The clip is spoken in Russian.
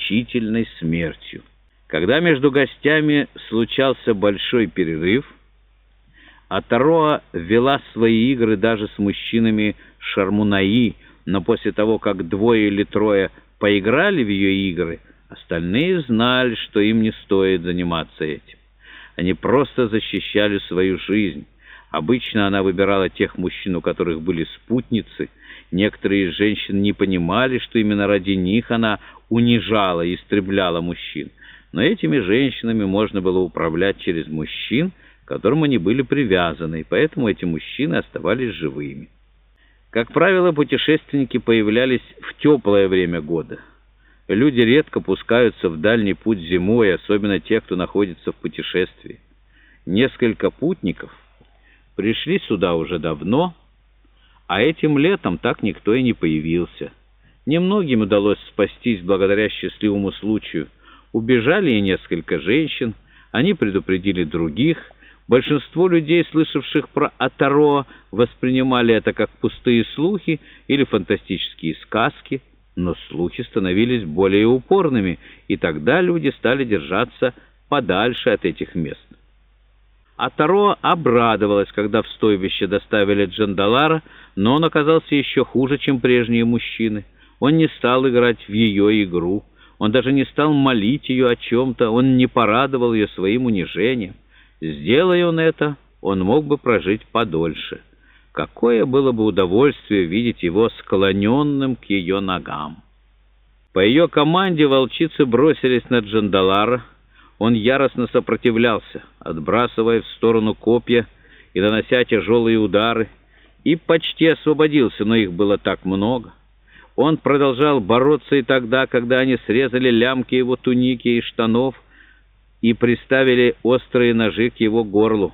мучительной смертью. Когда между гостями случался большой перерыв, Атароа вела свои игры даже с мужчинами Шармунаи, но после того, как двое или трое поиграли в ее игры, остальные знали, что им не стоит заниматься этим. Они просто защищали свою жизнь. Обычно она выбирала тех мужчин, у которых были спутницы. Некоторые из женщин не понимали, что именно ради них она унижала и истребляла мужчин. Но этими женщинами можно было управлять через мужчин, к которым они были привязаны, и поэтому эти мужчины оставались живыми. Как правило, путешественники появлялись в теплое время года. Люди редко пускаются в дальний путь зимой, особенно те, кто находится в путешествии. Несколько путников пришли сюда уже давно, а этим летом так никто и не появился. Немногим удалось спастись благодаря счастливому случаю. Убежали и несколько женщин, они предупредили других. Большинство людей, слышавших про Атаро, воспринимали это как пустые слухи или фантастические сказки – но слухи становились более упорными, и тогда люди стали держаться подальше от этих мест. А Таро обрадовалась, когда в стойбище доставили Джандалара, но он оказался еще хуже, чем прежние мужчины. Он не стал играть в ее игру, он даже не стал молить ее о чем-то, он не порадовал ее своим унижением. Сделая он это, он мог бы прожить подольше. Какое было бы удовольствие видеть его склоненным к ее ногам. По ее команде волчицы бросились на Джандалара. Он яростно сопротивлялся, отбрасывая в сторону копья и нанося тяжелые удары, и почти освободился, но их было так много. Он продолжал бороться и тогда, когда они срезали лямки его туники и штанов и приставили острые ножи к его горлу.